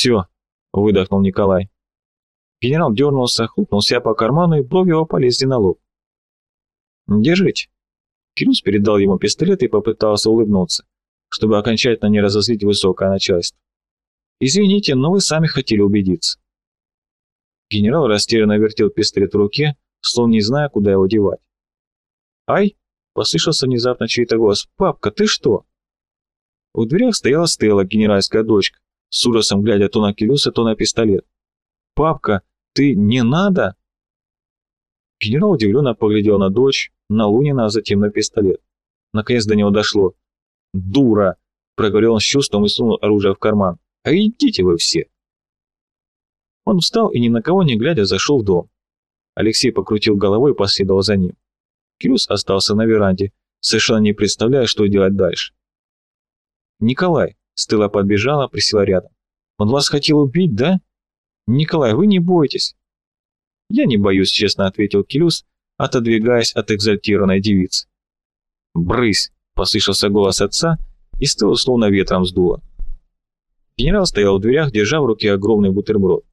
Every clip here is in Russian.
«Все», — выдохнул Николай. Генерал дернулся, хлопнул себя по карману, и брови его полезли на лоб. «Держите». Кирюс передал ему пистолет и попытался улыбнуться, чтобы окончательно не разозлить высокое начальство. «Извините, но вы сами хотели убедиться». Генерал растерянно вертел пистолет в руке, словно не зная, куда его девать. «Ай!» — послышался внезапно чей-то голос. «Папка, ты что?» У дверях стояла Стелла, генеральская дочка, с ужасом глядя то на Келюса, то на пистолет. «Папка, ты не надо?» Генерал удивленно поглядел на дочь, на Лунина, а затем на пистолет. Наконец до него дошло. «Дура!» — проговорил он с чувством и сунул оружие в карман. «А идите вы все!» Он встал и ни на кого не глядя зашел в дом. Алексей покрутил головой и последовал за ним. Кирюс остался на веранде, совершенно не представляя, что делать дальше. «Николай!» — Стелла подбежала, присела рядом. «Он вас хотел убить, да?» «Николай, вы не бойтесь!» «Я не боюсь», — честно ответил Кирюс, отодвигаясь от экзальтированной девицы. «Брысь!» — послышался голос отца, и Стеллу словно ветром сдуло. Генерал стоял в дверях, держа в руке огромный бутерброд.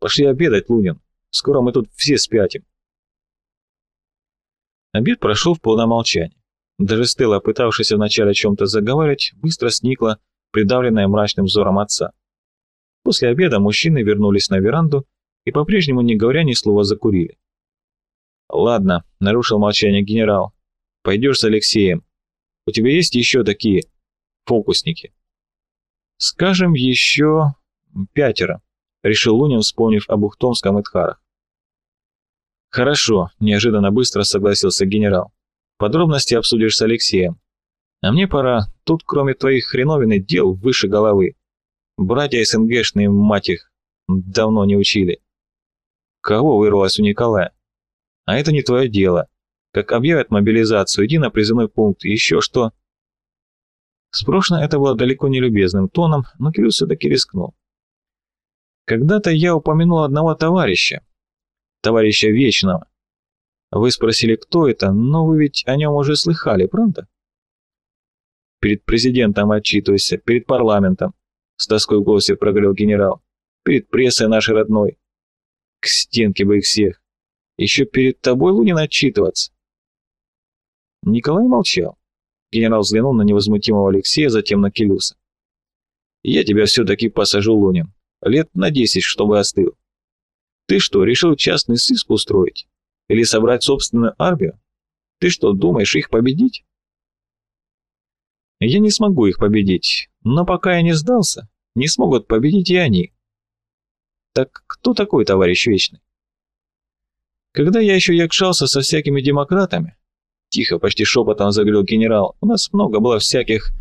«Пошли обедать, Лунин. Скоро мы тут все спятим». Обед прошел в полном молчании. Даже Стелла, пытавшаяся вначале о чем-то заговаривать, быстро сникла, придавленная мрачным взором отца. После обеда мужчины вернулись на веранду и, по-прежнему не говоря ни слова, закурили. «Ладно», — нарушил молчание генерал, — «пойдешь с Алексеем. У тебя есть еще такие фокусники?» «Скажем, еще пятеро», — решил Лунин, вспомнив об Ухтомском и Тхарах. «Хорошо», — неожиданно быстро согласился генерал. «Подробности обсудишь с Алексеем. А мне пора. Тут, кроме твоих хреновин дел выше головы. Братья СНГшные, мать их, давно не учили». «Кого вырвалось у Николая?» «А это не твое дело. Как объявят мобилизацию, иди на призывной пункт, еще что...» Спрошено это было далеко не любезным тоном, но Кирилл все-таки рискнул. «Когда-то я упомянул одного товарища, товарища Вечного. Вы спросили, кто это, но вы ведь о нем уже слыхали, правда? Перед президентом отчитывайся, перед парламентом, с тоской в голосе проговорил генерал. Перед прессой нашей родной. К стенке бы их всех. Еще перед тобой, Лунин, отчитываться. Николай молчал. Генерал взглянул на невозмутимого Алексея, затем на Келюса. «Я тебя все-таки посажу, Лунин. Лет на десять, чтобы остыл. Ты что, решил частный сыск устроить? Или собрать собственную армию? Ты что, думаешь их победить? Я не смогу их победить, но пока я не сдался, не смогут победить и они. Так кто такой товарищ Вечный? Когда я еще якшался со всякими демократами, тихо, почти шепотом заговорил генерал, у нас много было всяких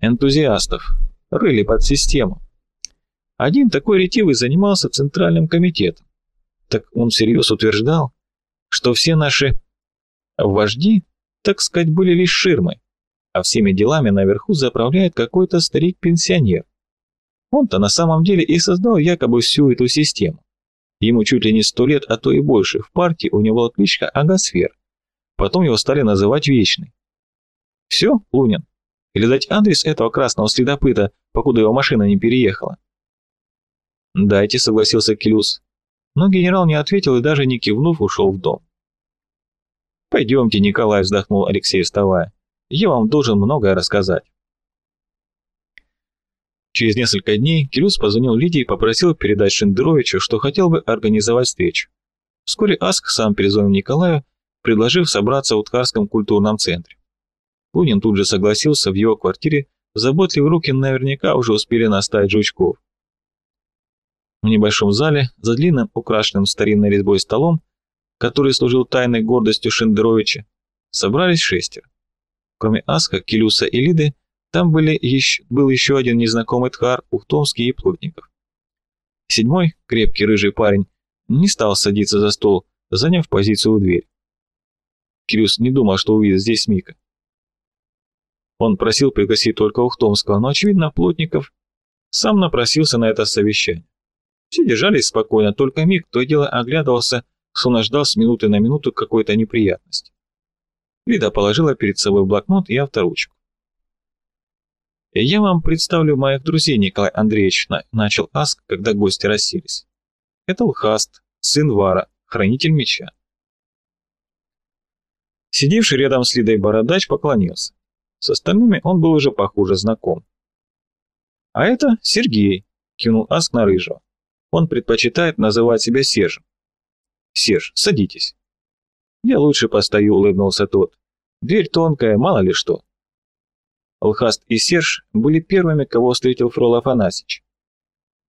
энтузиастов, рыли под систему. Один такой ретивый занимался Центральным комитетом. Так он всерьез утверждал, что все наши вожди, так сказать, были лишь ширмой, а всеми делами наверху заправляет какой-то старик-пенсионер. Он-то на самом деле и создал якобы всю эту систему. Ему чуть ли не сто лет, а то и больше. В партии у него кличка Агасфер. Потом его стали называть Вечный. Все, Лунин? Или дать адрес этого красного следопыта, покуда его машина не переехала? «Дайте», — согласился Келюс. Но генерал не ответил и даже не кивнув, ушел в дом. «Пойдемте, Николай», — вздохнул Алексей, вставая. «Я вам должен многое рассказать». Через несколько дней Келюс позвонил Лидии и попросил передать Шендеровичу, что хотел бы организовать встречу. Вскоре Аск сам перезвонил Николаю, предложив собраться в Уткарском культурном центре. Лунин тут же согласился, в его квартире заботливые руки наверняка уже успели наставить жучков. В небольшом зале, за длинным, украшенным старинной резьбой столом, который служил тайной гордостью Шендеровича, собрались шестеро. Кроме Аска, Келюса и Лиды, там были еще, был еще один незнакомый Тхар, Ухтомский и Плотников. Седьмой, крепкий рыжий парень, не стал садиться за стол, заняв позицию у двери. Кирюс не думал, что увидит здесь Мика. Он просил пригласить только Ухтомского, но, очевидно, Плотников сам напросился на это совещание. Все держались спокойно, только Мик то и дело оглядывался, словно ждал с минуты на минуту какой-то неприятности. Лида положила перед собой блокнот и авторучку. «Я вам представлю моих друзей, Николай Андреевич», — начал Аск, когда гости расселись. «Это Лхаст, сын Вара, хранитель меча». Сидевший рядом с Лидой бородач поклонился. С остальными он был уже похуже знаком. «А это Сергей», — кинул Аск на Рыжего. «Он предпочитает называть себя Сержем». «Серж, садитесь». «Я лучше постою», — улыбнулся тот. «Дверь тонкая, мало ли что». Алхаст и Серж были первыми, кого встретил Фрол Афанасьич.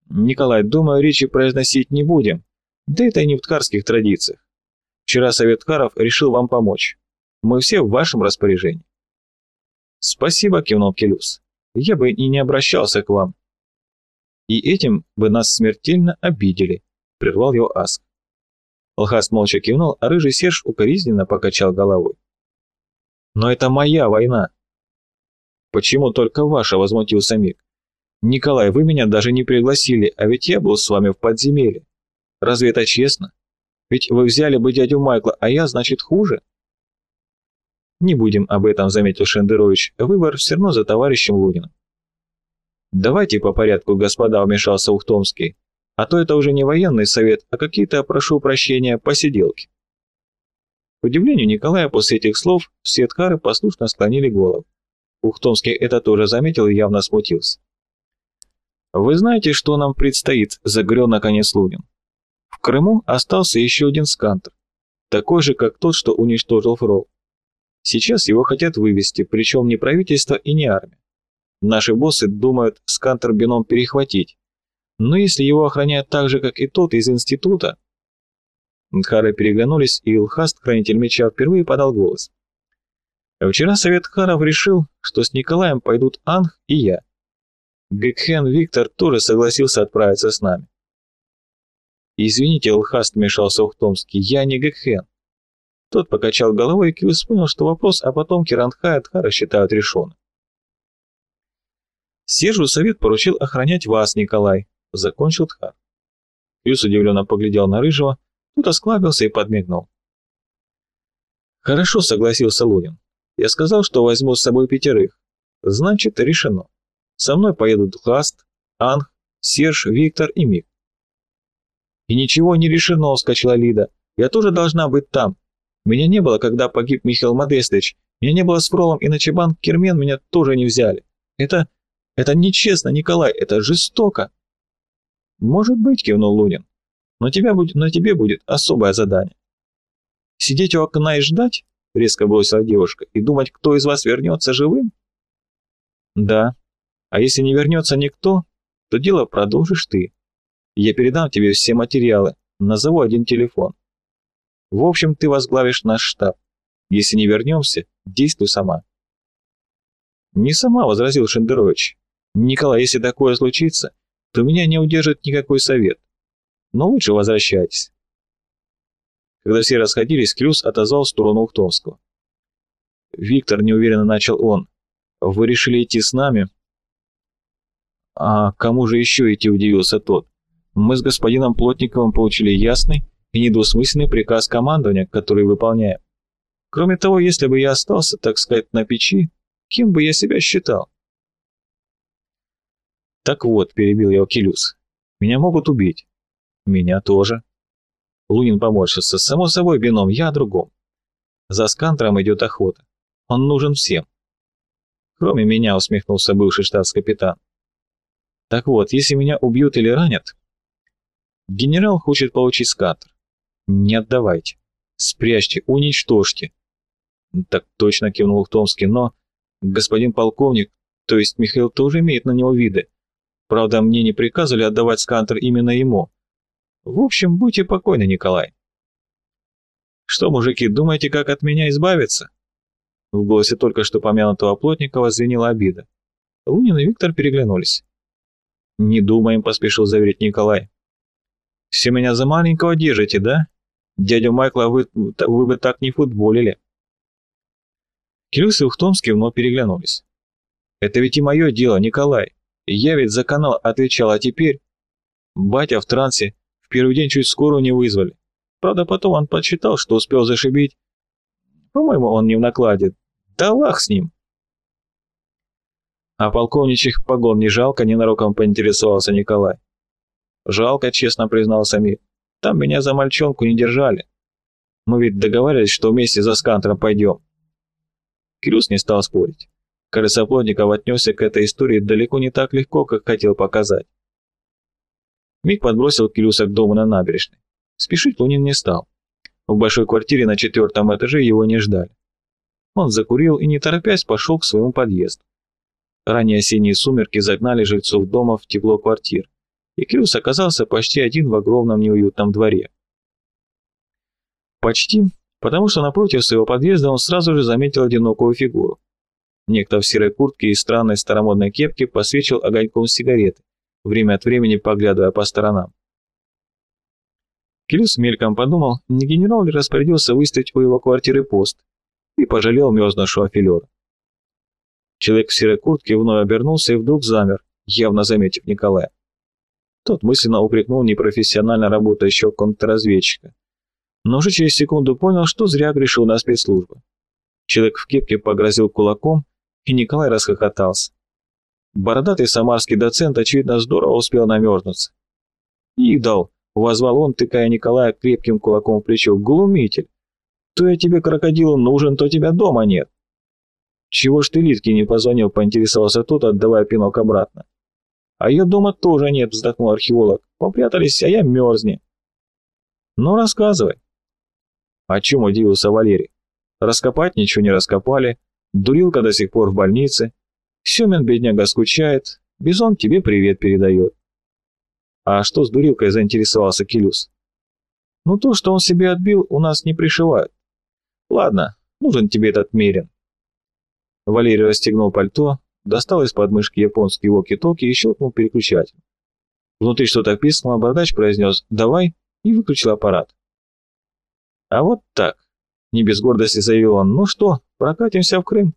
«Николай, думаю, речи произносить не будем. Да это и не в ткарских традициях. Вчера Совет Ткаров решил вам помочь. Мы все в вашем распоряжении». «Спасибо», — кивнул Келюс. «Я бы и не обращался к вам». «И этим бы нас смертельно обидели», — прервал его Аск. Алхаст молча кивнул, а рыжий Серж укоризненно покачал головой. «Но это моя война!» «Почему только ваша?» — возмутился Мик. «Николай, вы меня даже не пригласили, а ведь я был с вами в подземелье. Разве это честно? Ведь вы взяли бы дядю Майкла, а я, значит, хуже?» «Не будем об этом», — заметил Шендерович. «Выбор все равно за товарищем Луниным». «Давайте по порядку, господа», — вмешался Ухтомский. А то это уже не военный совет, а какие-то, прошу прощения, посиделки. К удивлению Николая после этих слов все ткары послушно склонили голову. Ухтомский это тоже заметил и явно смутился. «Вы знаете, что нам предстоит?» – загрел наконец Лунин. В Крыму остался еще один скантер, такой же, как тот, что уничтожил Фрол. Сейчас его хотят вывести, причем не правительство и не армия. Наши боссы думают скантер бином перехватить, но если его охраняют так же, как и тот из института... Дхары переглянулись, и Илхаст, хранитель меча, впервые подал голос. Вчера совет Харов решил, что с Николаем пойдут Анх и я. Гекхен Виктор тоже согласился отправиться с нами. «Извините, Илхаст вмешался Ухтомский, я не Гекхен». Тот покачал головой, и Кьюс понял, что вопрос о потомке Рандха и Адхара считают решенным. Сержу совет поручил охранять вас, Николай, закончил Тхар. Юс удивленно поглядел на Рыжего, тут осклабился и подмигнул. «Хорошо», — согласился Лунин. «Я сказал, что возьму с собой пятерых. Значит, решено. Со мной поедут Хаст, Анх, Серж, Виктор и Мик». «И ничего не решено», — вскочила Лида. «Я тоже должна быть там. Меня не было, когда погиб Михаил Модестович. Меня не было с Фролом, и на Чебан Кермен меня тоже не взяли. Это... это нечестно, Николай, это жестоко». «Может быть», — кивнул Лунин, — «но тебя будет, на тебе будет особое задание». «Сидеть у окна и ждать?» — резко бросила девушка. «И думать, кто из вас вернется живым?» «Да. А если не вернется никто, то дело продолжишь ты. Я передам тебе все материалы, назову один телефон. В общем, ты возглавишь наш штаб. Если не вернемся, действуй сама». «Не сама», — возразил Шендерович. «Николай, если такое случится, то меня не удержит никакой совет. Но лучше возвращайтесь. Когда все расходились, Клюс отозвал в сторону Ухтомского. «Виктор», — неуверенно начал он, — «вы решили идти с нами?» «А кому же еще идти?» — удивился тот. «Мы с господином Плотниковым получили ясный и недвусмысленный приказ командования, который выполняем. Кроме того, если бы я остался, так сказать, на печи, кем бы я себя считал? «Так вот», — перебил его Келюс, — «меня могут убить». «Меня тоже». Лунин поморщился. «Само собой, бином, я о другом. За скантром идет охота. Он нужен всем». «Кроме меня», — усмехнулся бывший штабс-капитан. «Так вот, если меня убьют или ранят...» «Генерал хочет получить скантер. Не отдавайте. Спрячьте, уничтожьте». «Так точно», — кивнул Томский, — «но...» «Господин полковник, то есть Михаил тоже имеет на него виды. Правда, мне не приказывали отдавать скантер именно ему. В общем, будьте покойны, Николай. Что, мужики, думаете, как от меня избавиться? В голосе только что помянутого Плотникова звенела обида. Лунин и Виктор переглянулись. «Не думаем», — поспешил заверить Николай. «Все меня за маленького держите, да? Дядю Майкла вы, вы бы так не футболили». Кирюс и Ухтомский вновь переглянулись. «Это ведь и мое дело, Николай. Я ведь за канал отвечал, а теперь... Батя в трансе, в первый день чуть скорую не вызвали. Правда, потом он подсчитал, что успел зашибить. По-моему, он не в накладе. Да лах с ним. А полковничьих погон не жалко, ненароком поинтересовался Николай. Жалко, честно признался Мир. Там меня за мальчонку не держали. Мы ведь договаривались, что вместе за скантером пойдем. Кирюс не стал спорить. Колесоплотников отнесся к этой истории далеко не так легко, как хотел показать. Миг подбросил Кирюса к дому на набережной. Спешить Лунин не стал. В большой квартире на четвертом этаже его не ждали. Он закурил и, не торопясь, пошел к своему подъезду. Ранние осенние сумерки загнали жильцов дома в тепло квартир, и Кирюс оказался почти один в огромном неуютном дворе. Почти, потому что напротив своего подъезда он сразу же заметил одинокую фигуру. Некто в серой куртке и странной старомодной кепке посвечил огоньком сигареты, время от времени поглядывая по сторонам. Кирюс мельком подумал, не генерал ли распорядился выставить у его квартиры пост, и пожалел мерзнувшего филера. Человек в серой куртке вновь обернулся и вдруг замер, явно заметив Николая. Тот мысленно упрекнул непрофессионально работающего контрразведчика, но уже через секунду понял, что зря грешил на спецслужбы. Человек в кепке погрозил кулаком, и Николай расхохотался. Бородатый самарский доцент, очевидно, здорово успел намерзнуться. «Идол!» — возвал он, тыкая Николая крепким кулаком в плечо. «Глумитель! То я тебе, крокодилу, нужен, то тебя дома нет!» «Чего ж ты Литке не позвонил?» — поинтересовался тот, отдавая пинок обратно. «А ее дома тоже нет», — вздохнул археолог. «Попрятались, а я мерзни». «Ну, рассказывай». О чем удивился Валерий? Раскопать ничего не раскопали, дурилка до сих пор в больнице, Семен, бедняга, скучает, Бизон тебе привет передает. А что с дурилкой заинтересовался Килюс? Ну то, что он себе отбил, у нас не пришивают. Ладно, нужен тебе этот мерин. Валерий расстегнул пальто, достал из подмышки японский воки-токи и щелкнул переключатель. Внутри что-то писнуло, бородач произнес «давай» и выключил аппарат. А вот так, не без гордости заявил он, ну что, прокатимся в Крым?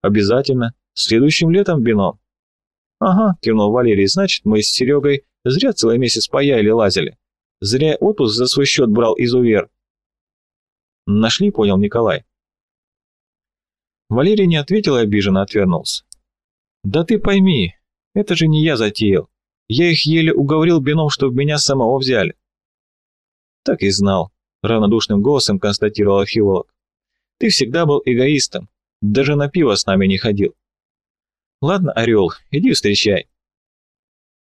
Обязательно. Следующим летом вино. Ага, кивнул Валерий, значит, мы с Серегой зря целый месяц паяли лазили. Зря отпуск за свой счет брал изувер. Нашли, понял Николай. Валерий не ответил и обиженно отвернулся. Да ты пойми, это же не я затеял. Я их еле уговорил бином, чтобы меня самого взяли. Так и знал, равнодушным голосом констатировал археолог. Ты всегда был эгоистом, даже на пиво с нами не ходил. Ладно, Орел, иди встречай.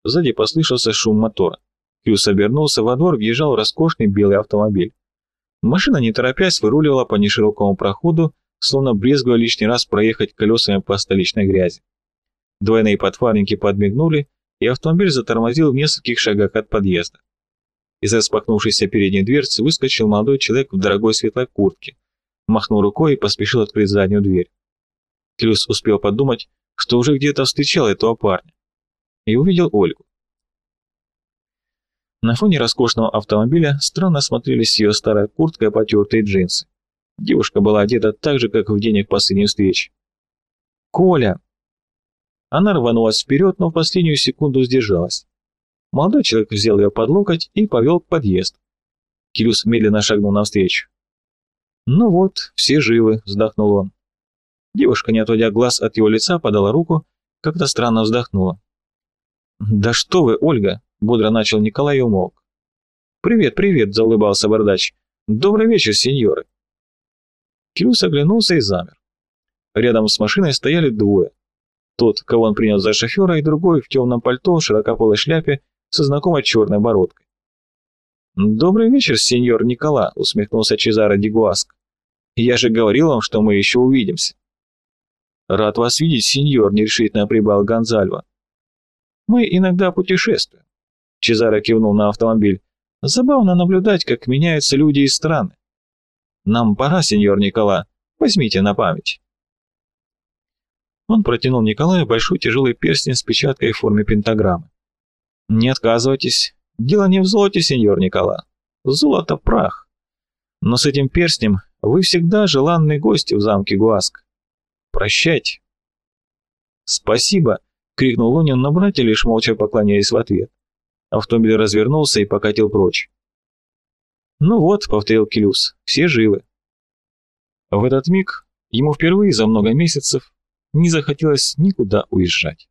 Сзади послышался шум мотора. Крюс обернулся, во двор въезжал роскошный белый автомобиль. Машина, не торопясь, выруливала по неширокому проходу, словно брезгуя лишний раз проехать колесами по столичной грязи. Двойные подфарники подмигнули, и автомобиль затормозил в нескольких шагах от подъезда. Из распахнувшейся передней дверцы выскочил молодой человек в дорогой светлой куртке, махнул рукой и поспешил открыть заднюю дверь. Клюс успел подумать, что уже где-то встречал этого парня, и увидел Ольгу. На фоне роскошного автомобиля странно смотрелись ее старая куртка и потертые джинсы. Девушка была одета так же, как в день их последней встречи. «Коля!» Она рванулась вперед, но в последнюю секунду сдержалась. Молодой человек взял ее под локоть и повел к подъезду. Кирюс медленно шагнул навстречу. «Ну вот, все живы», — вздохнул он. Девушка, не отводя глаз от его лица, подала руку, как-то странно вздохнула. «Да что вы, Ольга!» — бодро начал Николай и умолк. «Привет, привет!» — заулыбался бородач. «Добрый вечер, сеньоры!» Кирюс оглянулся и замер. Рядом с машиной стояли двое. Тот, кого он принял за шофера, и другой в темном пальто, широкополой шляпе, со знакомой черной бородкой. «Добрый вечер, сеньор Никола», — усмехнулся Чезаро Дигуаск. «Я же говорил вам, что мы еще увидимся». «Рад вас видеть, сеньор», — нерешительно прибавил Гонзальво. «Мы иногда путешествуем», — Чезаро кивнул на автомобиль. «Забавно наблюдать, как меняются люди и страны. Нам пора, сеньор Никола, возьмите на память». Он протянул Николаю большой тяжелый перстень с печаткой в форме пентаграммы. «Не отказывайтесь, Дело не в золоте, сеньор Никола. Золото – прах. Но с этим перстнем вы всегда желанный гость в замке Гуаск. Прощайте. Спасибо, крикнул Лунин, но братья лишь молча поклонялись в ответ. Автомобиль развернулся и покатил прочь. «Ну вот», — повторил Келюс, — «все живы». В этот миг ему впервые за много месяцев не захотелось никуда уезжать.